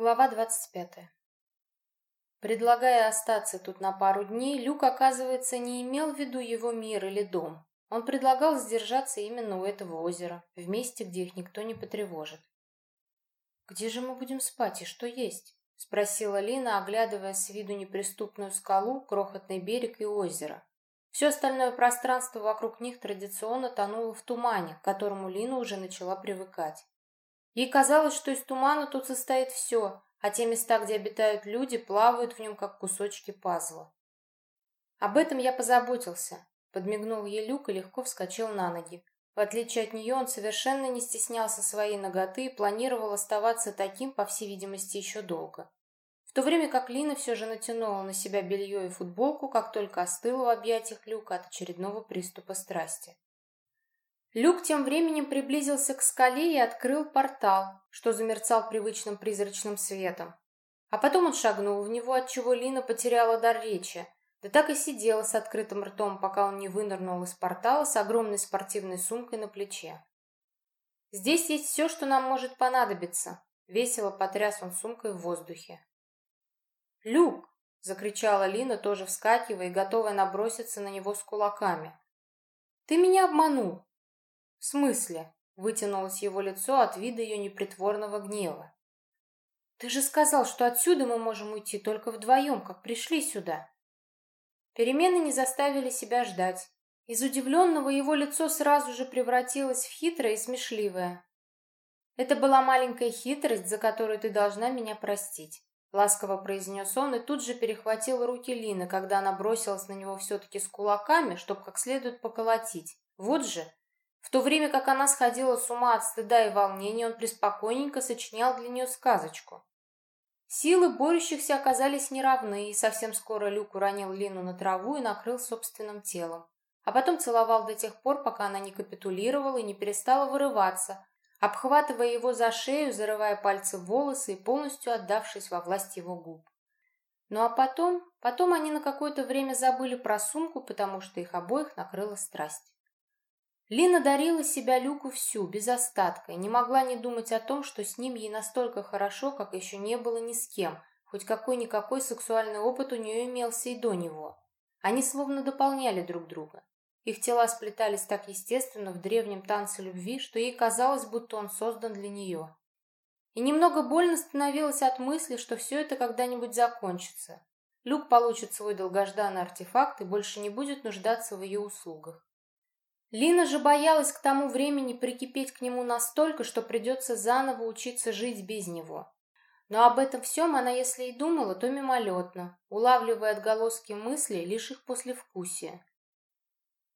Глава двадцать пятая. Предлагая остаться тут на пару дней, Люк, оказывается, не имел в виду его мир или дом. Он предлагал сдержаться именно у этого озера, в месте, где их никто не потревожит. «Где же мы будем спать и что есть?» — спросила Лина, оглядывая с виду неприступную скалу, крохотный берег и озеро. Все остальное пространство вокруг них традиционно тонуло в тумане, к которому Лина уже начала привыкать. Ей казалось, что из тумана тут состоит все, а те места, где обитают люди, плавают в нем, как кусочки пазла. Об этом я позаботился. Подмигнул ей Люк и легко вскочил на ноги. В отличие от нее, он совершенно не стеснялся своей ноготы и планировал оставаться таким, по всей видимости, еще долго. В то время как Лина все же натянула на себя белье и футболку, как только остыла в объятиях Люка от очередного приступа страсти. Люк тем временем приблизился к скале и открыл портал, что замерцал привычным призрачным светом. А потом он шагнул в него, отчего Лина потеряла дар речи, да так и сидела с открытым ртом, пока он не вынырнул из портала с огромной спортивной сумкой на плече. «Здесь есть все, что нам может понадобиться», — весело потряс он сумкой в воздухе. «Люк!» — закричала Лина, тоже вскакивая и готовая наброситься на него с кулаками. «Ты меня обманул!» «В смысле?» — вытянулось его лицо от вида ее непритворного гнева. «Ты же сказал, что отсюда мы можем уйти только вдвоем, как пришли сюда». Перемены не заставили себя ждать. Из удивленного его лицо сразу же превратилось в хитрое и смешливое. «Это была маленькая хитрость, за которую ты должна меня простить», — ласково произнес он и тут же перехватил руки Лины, когда она бросилась на него все-таки с кулаками, чтобы как следует поколотить. Вот же, в то время как она сходила с ума от стыда и волнения, он преспокойненько сочинял для нее сказочку. Силы борющихся оказались неравны, и совсем скоро Люк уронил Лину на траву и накрыл собственным телом. А потом целовал до тех пор, пока она не капитулировала и не перестала вырываться, обхватывая его за шею, зарывая пальцы в волосы и полностью отдавшись во власть его губ. Ну а потом, потом они на какое-то время забыли про сумку, потому что их обоих накрыла страсть. Лина дарила себя Люку всю, без остатка, и не могла не думать о том, что с ним ей настолько хорошо, как еще не было ни с кем, хоть какой-никакой сексуальный опыт у нее имелся и до него. Они словно дополняли друг друга. Их тела сплетались так естественно в древнем танце любви, что ей казалось, будто он создан для нее. И немного больно становилось от мысли, что все это когда-нибудь закончится. Люк получит свой долгожданный артефакт и больше не будет нуждаться в ее услугах. Лина же боялась к тому времени прикипеть к нему настолько, что придется заново учиться жить без него. Но об этом всем она, если и думала, то мимолетно, улавливая отголоски мыслей лишь их послевкусия.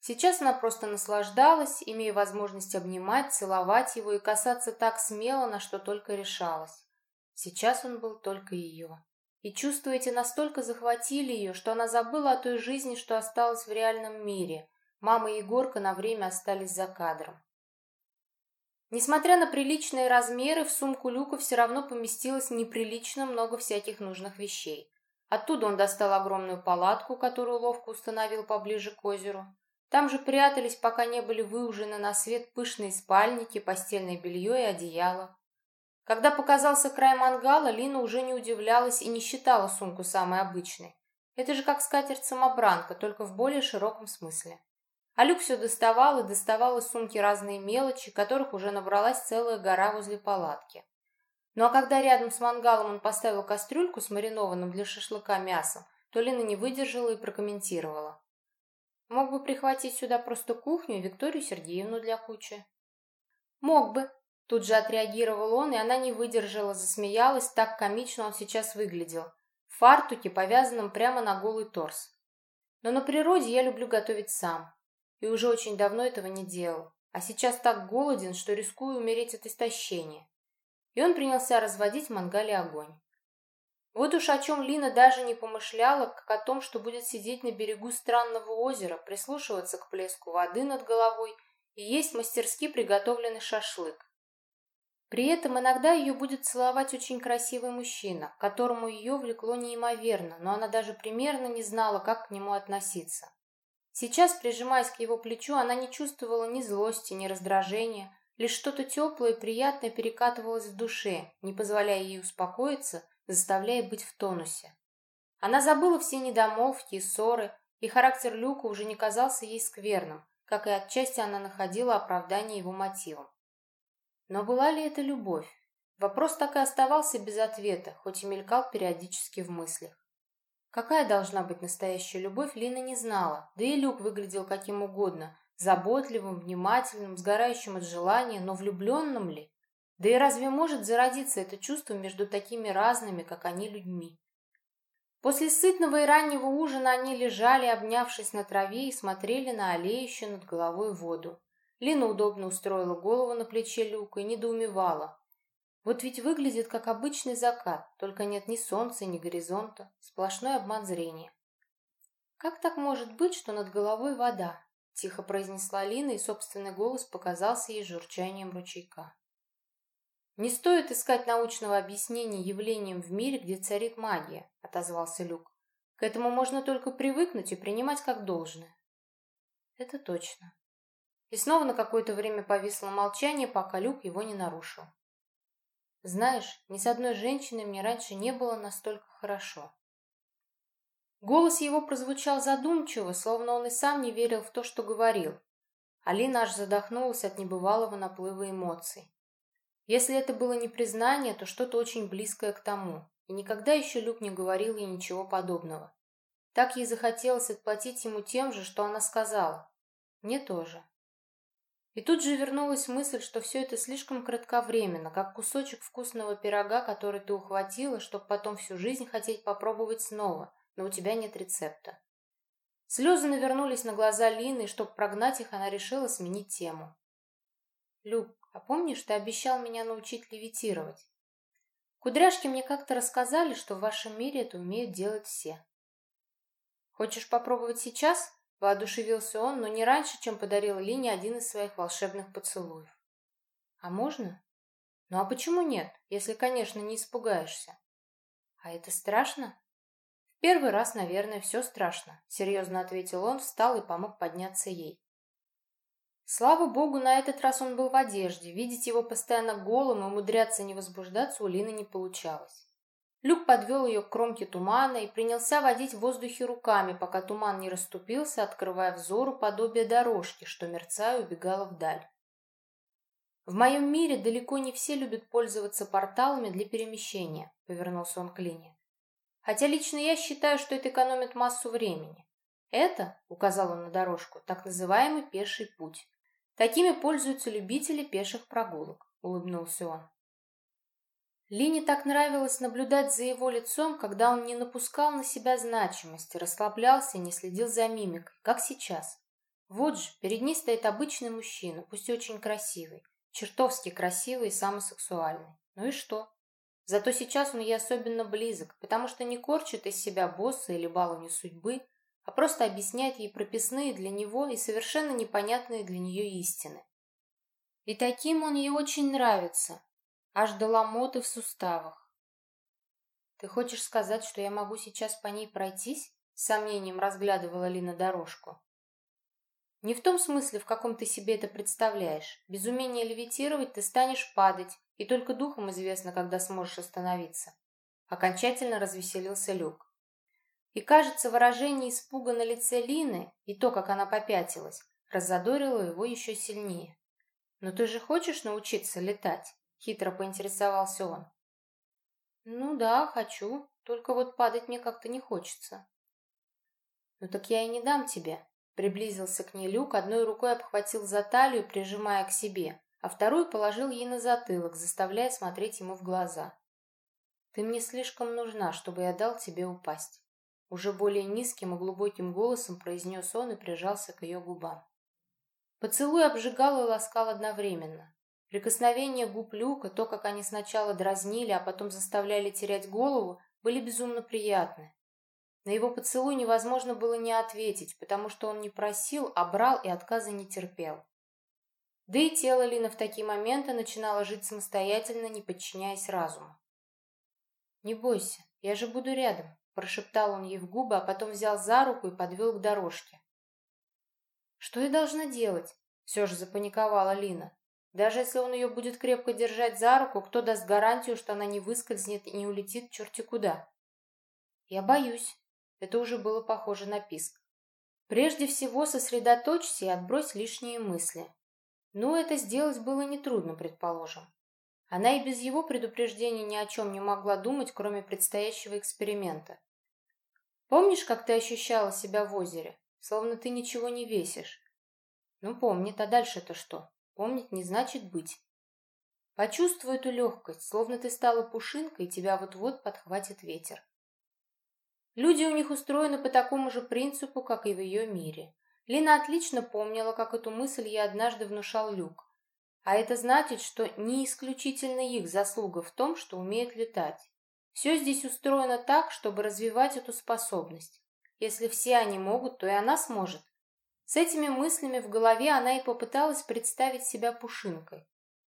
Сейчас она просто наслаждалась, имея возможность обнимать, целовать его и касаться так смело, на что только решалась. Сейчас он был только ее. И чувства эти настолько захватили ее, что она забыла о той жизни, что осталась в реальном мире, Мама и Егорка на время остались за кадром. Несмотря на приличные размеры, в сумку Люка все равно поместилось неприлично много всяких нужных вещей. Оттуда он достал огромную палатку, которую ловко установил поближе к озеру. Там же прятались, пока не были выужены на свет пышные спальники, постельное белье и одеяло. Когда показался край мангала, Лина уже не удивлялась и не считала сумку самой обычной. Это же как скатерть-самобранка, только в более широком смысле. А Люк все доставал и доставал из сумки разные мелочи, которых уже набралась целая гора возле палатки. Ну а когда рядом с мангалом он поставил кастрюльку с маринованным для шашлыка мясом, то Лина не выдержала и прокомментировала. Мог бы прихватить сюда просто кухню и Викторию Сергеевну для кучи. Мог бы. Тут же отреагировал он, и она не выдержала, засмеялась, так комично он сейчас выглядел. В фартуке, повязанном прямо на голый торс. Но на природе я люблю готовить сам и уже очень давно этого не делал, а сейчас так голоден, что рискую умереть от истощения. И он принялся разводить в мангале огонь. Вот уж о чем Лина даже не помышляла, как о том, что будет сидеть на берегу странного озера, прислушиваться к плеску воды над головой и есть мастерски приготовленный шашлык. При этом иногда ее будет целовать очень красивый мужчина, к которому ее влекло неимоверно, но она даже примерно не знала, как к нему относиться. Сейчас, прижимаясь к его плечу, она не чувствовала ни злости, ни раздражения, Лишь что-то теплое и приятное перекатывалось в душе, не позволяя ей успокоиться, заставляя быть в тонусе. Она забыла все недомолвки и ссоры, и характер Люка уже не казался ей скверным, как и отчасти она находила оправдание его мотивам. Но была ли это любовь? Вопрос так и оставался без ответа, хоть и мелькал периодически в мыслях. Какая должна быть настоящая любовь, Лина не знала, да и Люк выглядел каким угодно, заботливым, внимательным, сгорающим от желания, но влюбленным ли? Да и разве может зародиться это чувство между такими разными, как они, людьми? После сытного и раннего ужина они лежали, обнявшись на траве, и смотрели на аллеющую над головой воду. Лина удобно устроила голову на плече Люка и недоумевала. Вот ведь выглядит как обычный закат, только нет ни солнца, ни горизонта, сплошной обман зрения. «Как так может быть, что над головой вода?» — тихо произнесла Лина, и собственный голос показался ей журчанием ручейка. «Не стоит искать научного объяснения явлениям в мире, где царит магия», — отозвался Люк. «К этому можно только привыкнуть и принимать как должное». «Это точно». И снова на какое-то время повисло молчание, пока Люк его не нарушил. «Знаешь, ни с одной женщиной мне раньше не было настолько хорошо». Голос его прозвучал задумчиво, словно он и сам не верил в то, что говорил. Алина аж задохнулась от небывалого наплыва эмоций. Если это было не признание, то что-то очень близкое к тому. И никогда еще Люк не говорил ей ничего подобного. Так ей захотелось отплатить ему тем же, что она сказала. Мне тоже. И тут же вернулась мысль, что все это слишком кратковременно, как кусочек вкусного пирога, который ты ухватила, чтобы потом всю жизнь хотеть попробовать снова, но у тебя нет рецепта. Слезы навернулись на глаза Лины, и чтобы прогнать их, она решила сменить тему. «Люк, а помнишь, ты обещал меня научить левитировать? Кудряшки мне как-то рассказали, что в вашем мире это умеют делать все. Хочешь попробовать сейчас? Воодушевился он, но не раньше, чем подарил Лине один из своих волшебных поцелуев. А можно? Ну а почему нет, если, конечно, не испугаешься? А это страшно? В первый раз, наверное, все страшно, серьезно ответил он, встал и помог подняться ей. Слава богу, на этот раз он был в одежде. Видеть его постоянно голым и умудряться не возбуждаться у Лины не получалось. Люк подвел ее к кромке тумана и принялся водить в воздухе руками, пока туман не расступился, открывая взору подобие дорожки, что, мерцая, убегала вдаль. «В моем мире далеко не все любят пользоваться порталами для перемещения», — повернулся он к Лине. «Хотя лично я считаю, что это экономит массу времени. Это, — указал он на дорожку, — так называемый пеший путь. Такими пользуются любители пеших прогулок, улыбнулся он. Лине так нравилось наблюдать за его лицом, когда он не напускал на себя значимости, расслаблялся и не следил за мимикой, как сейчас. Вот же, перед ней стоит обычный мужчина, пусть и очень красивый, чертовски красивый и самосексуальный. Ну и что? Зато сейчас он ей особенно близок, потому что не корчит из себя босса или баловню судьбы, а просто объясняет ей прописные для него и совершенно непонятные для нее истины. И таким он ей очень нравится, аж до ломоты в суставах. «Ты хочешь сказать, что я могу сейчас по ней пройтись?» С сомнением разглядывала Лина дорожку. «Не в том смысле, в каком ты себе это представляешь. Без умения левитировать ты станешь падать, и только духом известно, когда сможешь остановиться». Окончательно развеселился Люк. И, кажется, выражение испуга на лице Лины и то, как она попятилась, раззадорило его еще сильнее. «Но ты же хочешь научиться летать?» — хитро поинтересовался он. «Ну да, хочу, только вот падать мне как-то не хочется». «Ну так я и не дам тебе», — приблизился к ней Люк, одной рукой обхватил за талию, прижимая к себе, а вторую положил ей на затылок, заставляя смотреть ему в глаза. «Ты мне слишком нужна, чтобы я дал тебе упасть». Уже более низким и глубоким голосом произнес он и прижался к ее губам. Поцелуй обжигал и ласкал одновременно. Прикосновения губ Люка, то, как они сначала дразнили, а потом заставляли терять голову, были безумно приятны. На его поцелуй невозможно было не ответить, потому что он не просил, а брал и отказа не терпел. Да и тело Лины в такие моменты начинало жить самостоятельно, не подчиняясь разуму. «Не бойся, я же буду рядом», Прошептал он ей в губы, а потом взял за руку и подвел к дорожке. «Что я должна делать?» Все же запаниковала Лина. Даже если он ее будет крепко держать за руку, кто даст гарантию, что она не выскользнет и не улетит черти куда? Я боюсь. Это уже было похоже на писк. Прежде всего сосредоточься и отбрось лишние мысли. Ну, это сделать было нетрудно, предположим. Она и без его предупреждения ни о чем не могла думать, кроме предстоящего эксперимента. Помнишь, как ты ощущала себя в озере? Словно ты ничего не весишь. Ну, помнит, а дальше-то что? Помнить не значит быть. Почувствуй эту легкость, словно ты стала пушинкой, и тебя вот-вот подхватит ветер. Люди у них устроены по такому же принципу, как и в ее мире. Лина отлично помнила, как эту мысль ей однажды внушал Люк. А это значит, что не исключительно их заслуга в том, что умеют летать. Все здесь устроено так, чтобы развивать эту способность. Если все они могут, то и она сможет. С этими мыслями в голове она и попыталась представить себя пушинкой.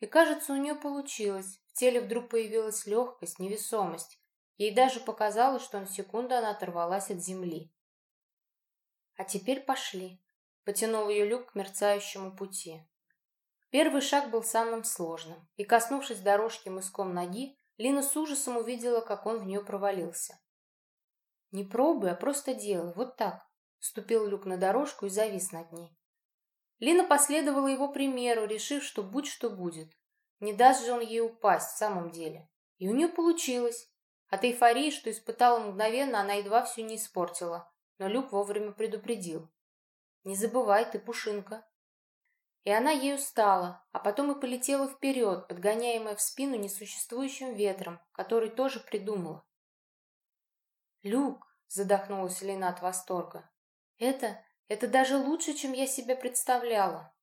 И, кажется, у нее получилось. В теле вдруг появилась легкость, невесомость. Ей даже показалось, что на секунду она оторвалась от земли. «А теперь пошли», — потянул ее люк к мерцающему пути. Первый шаг был самым сложным, и, коснувшись дорожки мыском ноги, Лина с ужасом увидела, как он в нее провалился. «Не пробуй, а просто делай, вот так», — ступил люк на дорожку и завис над ней. Лина последовала его примеру, решив, что будь что будет. Не даст же он ей упасть в самом деле. И у нее получилось. От эйфории, что испытала мгновенно, она едва все не испортила, но Люк вовремя предупредил. «Не забывай, ты пушинка». И она ею стала, а потом и полетела вперед, подгоняемая в спину несуществующим ветром, который тоже придумала. «Люк!» — задохнулась Лена от восторга. «Это... это даже лучше, чем я себе представляла!»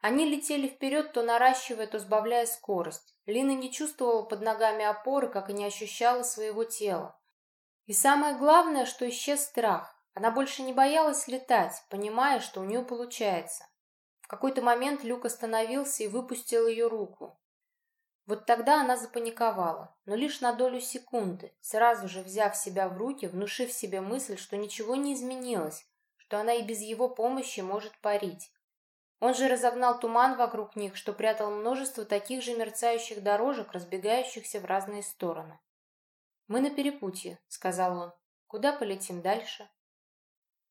Они летели вперед, то наращивая, то сбавляя скорость. Лина не чувствовала под ногами опоры, как и не ощущала своего тела. И самое главное, что исчез страх. Она больше не боялась летать, понимая, что у нее получается. В какой-то момент Люк остановился и выпустил ее руку. Вот тогда она запаниковала, но лишь на долю секунды, сразу же взяв себя в руки, внушив себе мысль, что ничего не изменилось, что она и без его помощи может парить. Он же разогнал туман вокруг них, что прятал множество таких же мерцающих дорожек, разбегающихся в разные стороны. «Мы на перепутье», — сказал он. «Куда полетим дальше?»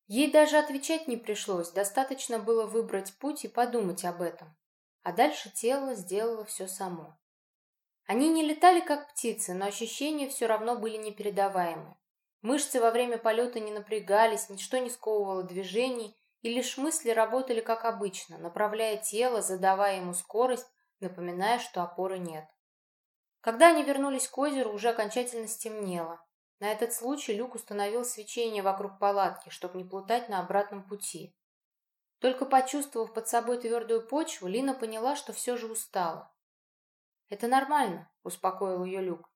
Ей даже отвечать не пришлось, достаточно было выбрать путь и подумать об этом. А дальше тело сделало все само. Они не летали как птицы, но ощущения все равно были непередаваемы. Мышцы во время полета не напрягались, ничто не сковывало движений, и лишь мысли работали как обычно, направляя тело, задавая ему скорость, напоминая, что опоры нет. Когда они вернулись к озеру, уже окончательно стемнело. На этот случай Люк установил свечение вокруг палатки, чтобы не плутать на обратном пути. Только почувствовав под собой твердую почву, Лина поняла, что все же устала. «Это нормально», — успокоил ее Люк.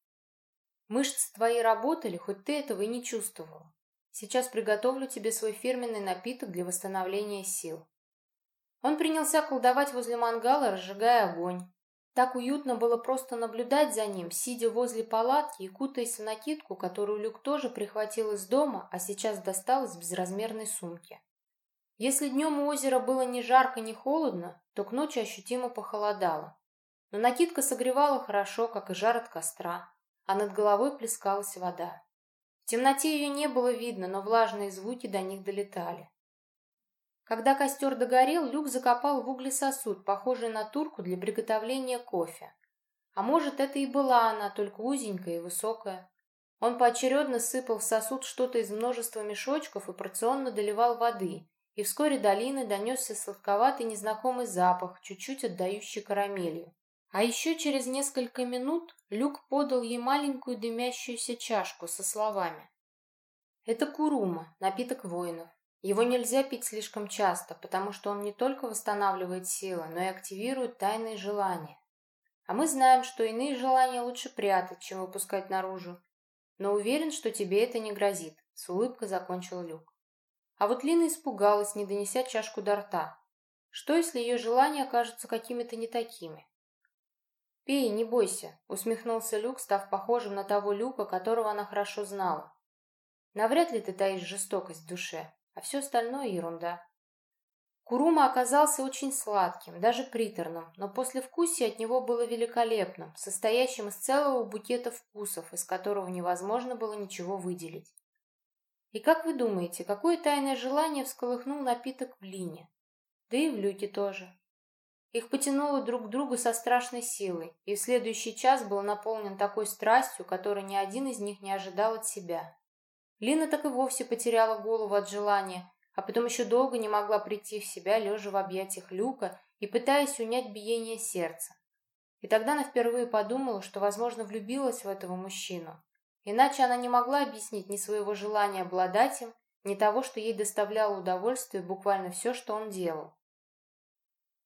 «Мышцы твои работали, хоть ты этого и не чувствовала. Сейчас приготовлю тебе свой фирменный напиток для восстановления сил. Он принялся колдовать возле мангала, разжигая огонь. Так уютно было просто наблюдать за ним, сидя возле палатки и кутаясь в накидку, которую Люк тоже прихватил из дома, а сейчас достал из безразмерной сумки. Если днем у озера было ни жарко, ни холодно, то к ночи ощутимо похолодало. Но накидка согревала хорошо, как и жар от костра, а над головой плескалась вода. В темноте ее не было видно, но влажные звуки до них долетали. Когда костер догорел, Люк закопал в угли сосуд, похожий на турку для приготовления кофе. А может, это и была она, только узенькая и высокая. Он поочередно сыпал в сосуд что-то из множества мешочков и порционно доливал воды, и вскоре долины донесся сладковатый незнакомый запах, чуть-чуть отдающий карамелью. А еще через несколько минут Люк подал ей маленькую дымящуюся чашку со словами. «Это курума, напиток воинов. Его нельзя пить слишком часто, потому что он не только восстанавливает силы, но и активирует тайные желания. А мы знаем, что иные желания лучше прятать, чем выпускать наружу. Но уверен, что тебе это не грозит», — с улыбкой закончил Люк. А вот Лина испугалась, не донеся чашку до рта. Что, если ее желания окажутся какими-то не такими? «Пей, не бойся», — усмехнулся Люк, став похожим на того Люка, которого она хорошо знала. «Навряд ли ты таишь жестокость в душе, а все остальное — ерунда». Курума оказался очень сладким, даже приторным, но послевкусие от него было великолепным, состоящим из целого букета вкусов, из которого невозможно было ничего выделить. И как вы думаете, какое тайное желание всколыхнул напиток в Лине? Да и в Люке тоже. Их потянуло друг к другу со страшной силой, и следующий час был наполнен такой страстью, которой ни один из них не ожидал от себя. Лина так и вовсе потеряла голову от желания, а потом еще долго не могла прийти в себя, лежа в объятиях Люка и пытаясь унять биение сердца. И тогда она впервые подумала, что, возможно, влюбилась в этого мужчину. Иначе она не могла объяснить ни своего желания обладать им, ни того, что ей доставляло удовольствие буквально все, что он делал.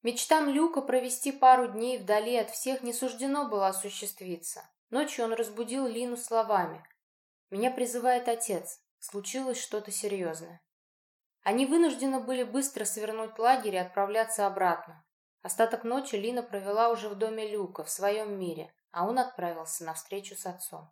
Мечтам Люка провести пару дней вдали от всех не суждено было осуществиться. Ночью он разбудил Лину словами. «Меня призывает отец. Случилось что-то серьезное». Они вынуждены были быстро свернуть лагерь и отправляться обратно. Остаток ночи Лина провела уже в доме Люка, в своем мире, а он отправился на встречу с отцом.